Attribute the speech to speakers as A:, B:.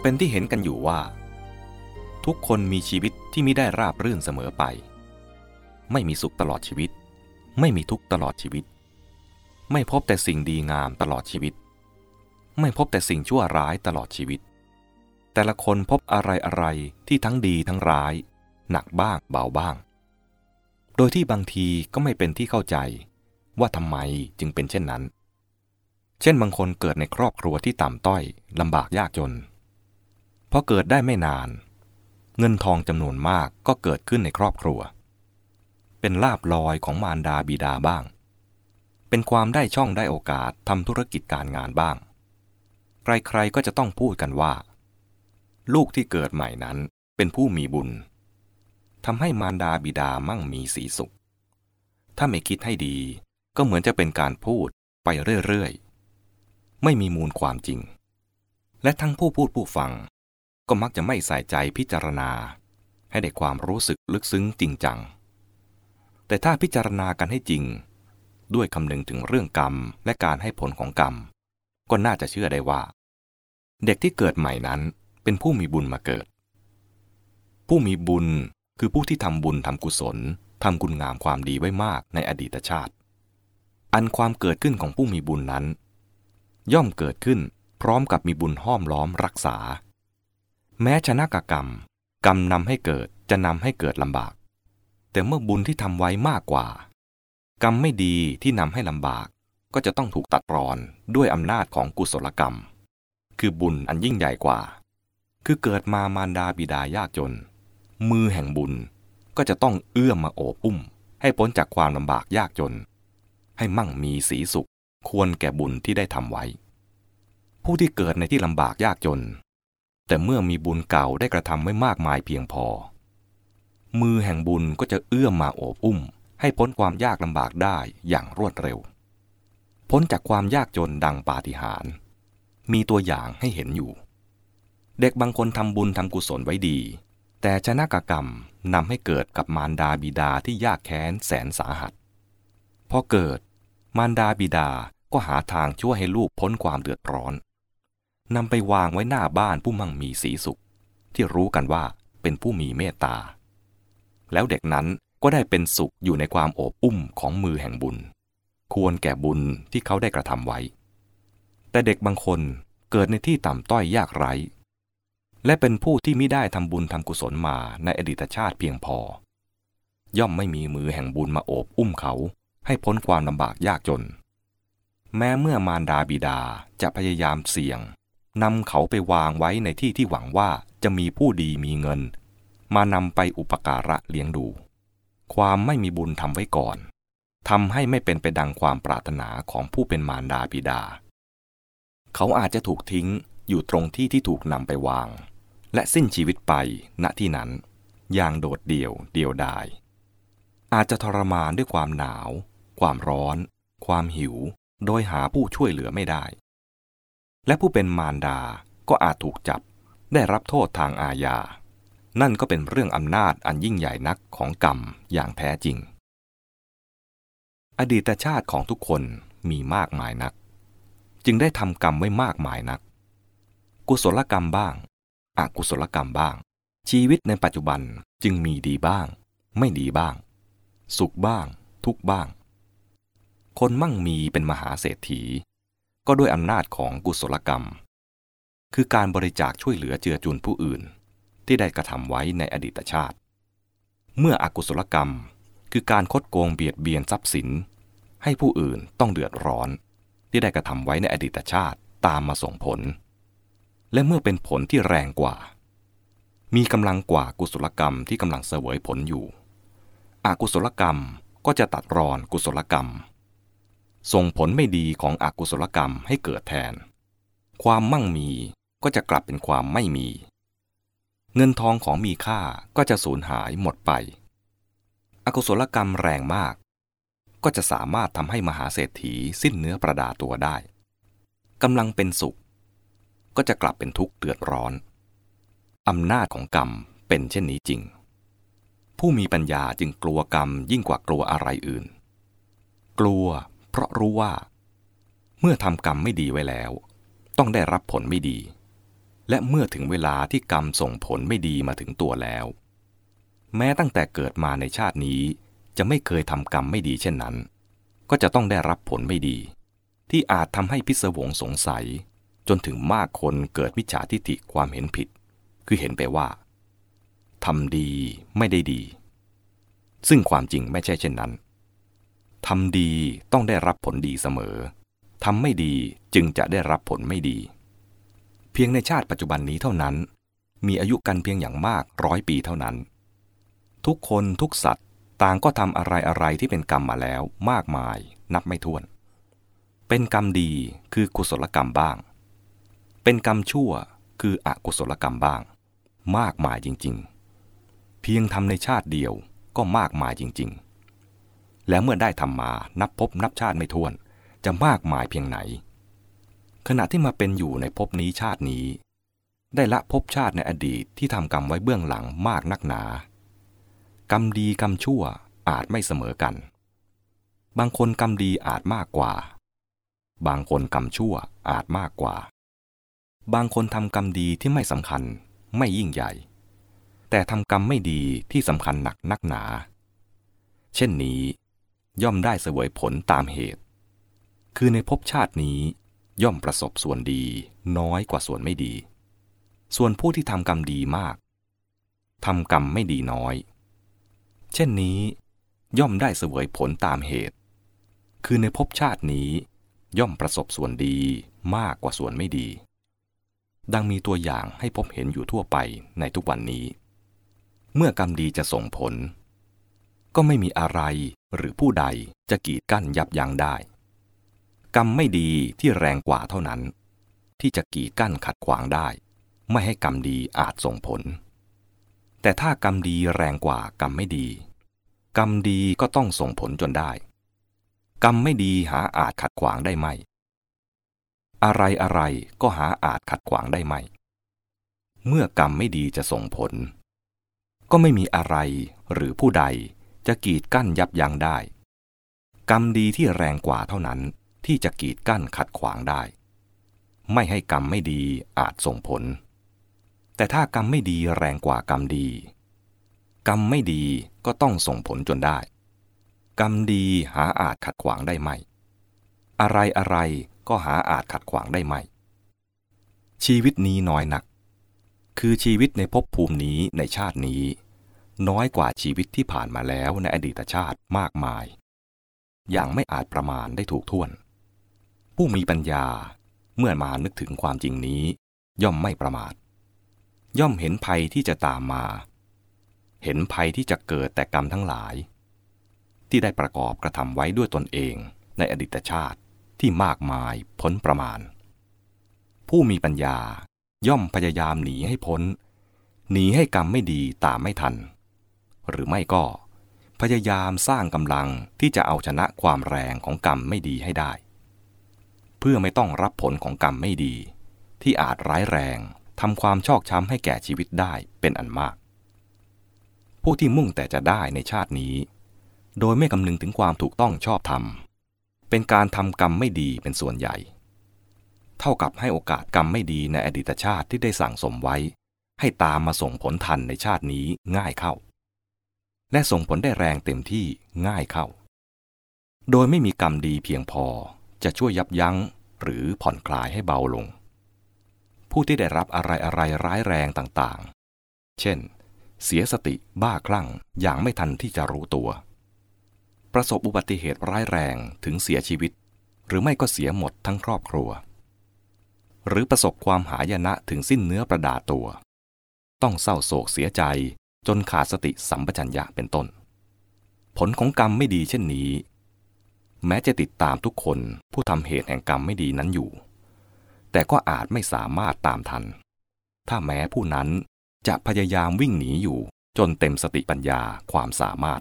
A: เป็นที่เห็นกันอยู่ว่า ทุกคนมีชีวิตที่ไม่ได้ราบรื่นเสมอไป ไม่มีสุขตลอดชีวิต ไม่มีทุกตลอดชีวิต ไม่พบแต่สิ่งดีงามตลอดชีวิต ไม่พบแต่สิ่งชั่วร้ายตลอดชีวิต แต่ละคนพบอะไรอะไรที่ทั้งดีทั้งร้าย หนักบ้างเบาบ้าง โดยที่บางทีก็ไม่เป็นที่เข้าใจว่าทำไมจึงเป็นเช่นนั้น เช่นบางคนเกิดในครอบครัวที่ต่ำต้อยลำบากยากจน พอเกิดได้ไม่นาน เงินทองจำนวนมากก็เกิดขึ้นในครอบครัว เป็นลาบลอยของมารดาบิดาบ้าง เป็นความได้ช่องได้โอกาสทำธุรกิจการงานบ้าง ใครๆก็จะต้องพูดกันว่า ลูกที่เกิดใหม่นั้นเป็นผู้มีบุญทำให้มารดาบิดามั่งมีสีสุข ถ้าไม่คิดให้ดีก็เหมือนจะเป็นการพูดไปเรื่อยๆ ไม่มีมูลความจริง และทั้งผู้พูดผู้ฟัง ก็มักจะไม่ใส่ใจพิจารณา ให้ได้ความรู้สึกลึกซึ้งจริงจัง แต่ถ้าพิจารณากันให้จริง ด้วยคำนึงถึงเรื่องกรรมและการให้ผลของกรรม ก็น่าจะเชื่อได้ว่า เด็กที่เกิดใหม่นั้นเป็นผู้มีบุญมาเกิด ผู้มีบุญคือผู้ที่ทำบุญทำกุศลทำคุณงามความดีไว้มากในอดีตชาติ อันความเกิดขึ้นของผู้มีบุญนั้น ย่อมเกิดขึ้นพร้อมกับมีบุญห้อมล้อมรักษา แม้ชนะกกรรม กรรมนำให้เกิดจะนำให้เกิดลำบาก แต่เมื่อบุญที่ทำไว้มากกว่า กรรมไม่ดีที่นำให้ลำบาก ก็จะต้องถูกตัดรอนด้วยอำนาจของกุศลกรรม คือบุญอันยิ่งใหญ่กว่า คือเกิดมามารดาบิดายากจน มือแห่งบุญก็จะต้องเอื้อมมาโอบอุ้ม ให้พ้นจากความลำบากยากจน ให้มั่งมีสีสุข ควรแก่บุญที่ได้ทำไว้ ผู้ที่เกิดในที่ลำบากยากจน แต่เมื่อมีบุญเก่าได้กระทำไว้มากมายเพียงพอ มือแห่งบุญก็จะเอื้อมมาโอบอุ้ม ให้พ้นความยากลำบากได้อย่างรวดเร็ว พ้นจากความยากจนดังปาฏิหาริย์มีตัวอย่างให้เห็นอยู่ เด็กบางคนทำบุญทำกุศลไว้ดี แต่ชนะกกรรมนำให้เกิดกับมารดาบิดาที่ยากแค้นแสนสาหัส พอเกิด มารดาบิดาก็หาทางช่วยให้ลูกพ้นความเดือดร้อน นำไปวางไว้หน้าบ้านผู้มั่งมีสีสุข ที่รู้กันว่าเป็นผู้มีเมตตา แล้วเด็กนั้นก็ได้เป็นสุขอยู่ในความโอบอุ้มของมือแห่งบุญ ควรแก่บุญที่เขาได้กระทำไว้ แต่เด็กบางคนเกิดในที่ต่ำต้อยยากไร้ และเป็นผู้ที่ไม่ได้ทำบุญทำกุศลมาในอดีตชาติเพียงพอ ย่อมไม่มีมือแห่งบุญมาโอบอุ้มเขาให้พ้นความลำบากยากจน แม้เมื่อมารดาบิดาจะพยายามเสี่ยง นำเขาไปวางไว้ในที่ที่หวังว่าจะมีผู้ดีมีเงิน มานำไปอุปการะเลี้ยงดู ความไม่มีบุญทำไว้ก่อนทำให้ไม่เป็นไปดังความปรารถนาของผู้เป็นมารดาบิดา เขาอาจจะถูกทิ้งอยู่ตรงที่ที่ถูกนำไปวาง และสิ้นชีวิตไปณที่นั้น อย่างโดดเดี่ยวเดียวดาย อาจจะทรมานด้วยความหนาว ความร้อน ความหิว โดยหาผู้ช่วยเหลือไม่ได้ และผู้เป็นมารดาก็อาจถูกจับ ได้รับโทษทางอาญา นั่นก็เป็นเรื่องอำนาจอันยิ่งใหญ่นักของกรรมอย่างแท้จริง อดีตชาติของทุกคนมีมากมายนัก จึงได้ทำกรรมไว้มากมายนัก กุศลกรรมบ้าง อกุศลกรรมบ้าง ชีวิตในปัจจุบันจึงมีดีบ้าง ไม่ดีบ้าง สุขบ้าง ทุกบ้าง คนมั่งมีเป็นมหาเศรษฐี ก็ด้วยอำนาจของกุศลกรรม คือการบริจาคช่วยเหลือเจือจุนผู้อื่น ที่ได้กระทำไว้ในอดีตชาติ เมื่ออกุศลกรรม คือการคดโกงเบียดเบียนทรัพย์สิน ให้ผู้อื่นต้องเดือดร้อน ที่ได้กระทำไว้ในอดีตชาติตามมาส่งผล และเมื่อเป็นผลที่แรงกว่า มีกำลังกว่ากุศลกรรมที่กำลังเสวยผลอยู่อกุศลกรรมก็จะตัดรอนกุศลกรรม ส่งผลไม่ดีของอกุศลกรรมให้เกิดแทน ความมั่งมีก็จะกลับเป็นความไม่มี เงินทองของมีค่าก็จะสูญหายหมดไป อกุศลกรรมแรงมาก ก็จะสามารถทำให้มหาเศรษฐีสิ้นเนื้อประดาตัวได้กำลังเป็นสุข ก็จะกลับเป็นทุกข์เดือดร้อน อำนาจของกรรมเป็นเช่นนี้จริง ผู้มีปัญญาจึงกลัวกรรมยิ่งกว่ากลัวอะไรอื่น กลัว เพราะรู้ว่า เมื่อทำกรรมไม่ดีไว้แล้ว ต้องได้รับผลไม่ดี และเมื่อถึงเวลาที่กรรมส่งผลไม่ดีมาถึงตัวแล้ว แม้ตั้งแต่เกิดมาในชาตินี้จะไม่เคยทำกรรมไม่ดีเช่นนั้น ก็จะต้องได้รับผลไม่ดี ที่อาจทำให้พิศวงสงสัย จนถึงมากคนเกิดมิจฉาทิฏฐิความเห็นผิด คือเห็นไปว่าทำดีไม่ได้ดี ซึ่งความจริงไม่ใช่เช่นนั้น ทำดีต้องได้รับผลดีเสมอ ทำไม่ดีจึงจะได้รับผลไม่ดี เพียงในชาติปัจจุบันนี้เท่านั้น มีอายุกันเพียงอย่างมากร้อยปีเท่านั้น ทุกคนทุกสัตว์ต่างก็ทำอะไรอะไรที่เป็นกรรมมาแล้วมากมายนับไม่ถ้วน เป็นกรรมดีคือกุศลกรรมบ้าง เป็นกรรมชั่วคืออกุศลกรรมบ้าง มากมายจริง ๆ เพียงทำในชาติเดียวก็มากมายจริง ๆ แล้วเมื่อได้ทำมานับพบนับชาติไม่ถ้วน จะมากมายเพียงไหน ขณะที่มาเป็นอยู่ในภพนี้ชาตินี้ ได้ละภพชาติในอดีตที่ทำกรรมไว้เบื้องหลังมากนักหนา กรรมดีกรรมชั่วอาจไม่เสมอกัน บางคนกรรมดีอาจมากกว่า บางคนกรรมชั่วอาจมากกว่า บางคนทำกรรมดีที่ไม่สำคัญไม่ยิ่งใหญ่ แต่ทำกรรมไม่ดีที่สำคัญหนักนักหนา เช่นนี้ ย่อมได้เสวยผลตามเหตุ คือในภพชาตินี้ย่อมประสบส่วนดีน้อยกว่าส่วนไม่ดี ส่วนผู้ที่ทำกรรมดีมากทำกรรมไม่ดีน้อย เช่นนี้ ย่อมได้เสวยผลตามเหตุ คือในภพชาตินี้ ย่อมประสบส่วนดีมากกว่าส่วนไม่ดี ดังมีตัวอย่างให้พบเห็นอยู่ทั่วไปในทุกวันนี้ เมื่อกรรมดีจะส่งผล ก็ไม่มีอะไรหรือผู้ใดจะกีดกั้นยับยั้งได้ กรรมไม่ดีที่แรงกว่าเท่านั้น ที่จะกีดกั้นขัดขวางได้ ไม่ให้กรรมดีอาจส่งผล แต่ถ้ากรรมดีแรงกว่ากรรมไม่ดี กรรมดีก็ต้องส่งผลจนได้ กรรมไม่ดีหาอาจขัดขวางได้ไหมอะไรอะไรก็หาอาจขัดขวางได้ไหม เมื่อกรรมไม่ดีจะส่งผล ก็ไม่มีอะไรหรือผู้ใด จะกีดกั้นยับยั้งได้ กรรมดีที่แรงกว่าเท่านั้นที่จะกีดกั้นขัดขวางได้ ไม่ให้กรรมไม่ดีอาจส่งผล แต่ถ้ากรรมไม่ดีแรงกว่ากรรมดี กรรมไม่ดีก็ต้องส่งผลจนได้ กรรมดีหาอาจขัดขวางได้ไหมอะไรอะไรก็หาอาจขัดขวางได้ไหมชีวิตนี้น้อยนัก คือชีวิตในภพภูมินี้ในชาตินี้ น้อยกว่าชีวิตที่ผ่านมาแล้วในอดีตชาติมากมาย อย่างไม่อาจประมาณได้ถูกท่วน ผู้มีปัญญาเมื่อมานึกถึงความจริงนี้ ย่อมไม่ประมาท ย่อมเห็นภัยที่จะตามมา เห็นภัยที่จะเกิดแต่กรรมทั้งหลาย ที่ได้ประกอบกระทำไว้ด้วยตนเองในอดีตชาติที่มากมายพ้นประมาณ ผู้มีปัญญาย่อมพยายามหนีให้พ้น หนีให้กรรมไม่ดีตามไม่ทัน หรือไม่ก็ พยายามสร้างกำลังที่จะเอาชนะความแรงของกรรมไม่ดีให้ได้ เพื่อไม่ต้องรับผลของกรรมไม่ดี ที่อาจร้ายแรงทำความชอกช้ำให้แก่ชีวิตได้เป็นอันมาก ผู้ที่มุ่งแต่จะได้ในชาตินี้ โดยไม่คำนึงถึงความถูกต้องชอบธรรม เป็นการทำกรรมไม่ดีเป็นส่วนใหญ่ เท่ากับให้โอกาสกรรมไม่ดีในอดีตชาติที่ได้สั่งสมไว้ ให้ตามมาส่งผลทันในชาตินี้ง่ายเข้า และส่งผลได้แรงเต็มที่ง่ายเข้า โดยไม่มีกรรมดีเพียงพอจะช่วยยับยั้งหรือผ่อนคลายให้เบาลง ผู้ที่ได้รับอะไรอะไรร้ายแรงต่างๆ เช่น เสียสติบ้าคลั่งอย่างไม่ทันที่จะรู้ตัว ประสบอุบัติเหตุร้ายแรงถึงเสียชีวิต หรือไม่ก็เสียหมดทั้งครอบครัว หรือประสบความหายนะถึงสิ้นเนื้อประดาตัว ต้องเศร้าโศกเสียใจ จนขาดสติสัมปชัญญะเป็นต้น ผลของกรรมไม่ดีเช่นนี้ แม้จะติดตามทุกคนผู้ทำเหตุแห่งกรรมไม่ดีนั้นอยู่ แต่ก็อาจไม่สามารถตามทัน ถ้าแม้ผู้นั้นจะพยายามวิ่งหนีอยู่จนเต็มสติปัญญาความสามารถ